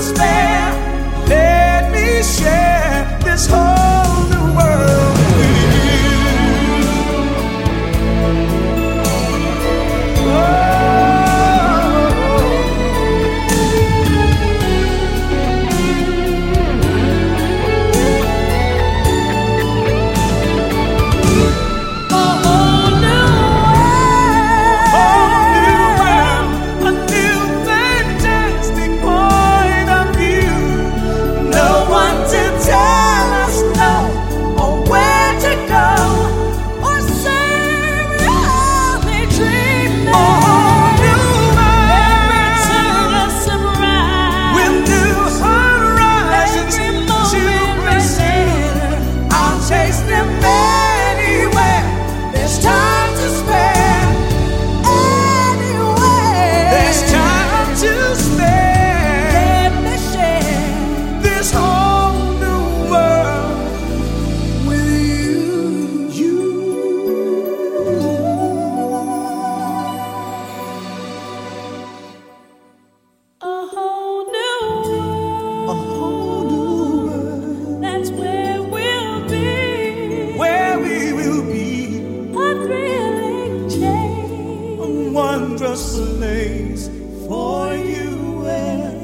despair. place for you and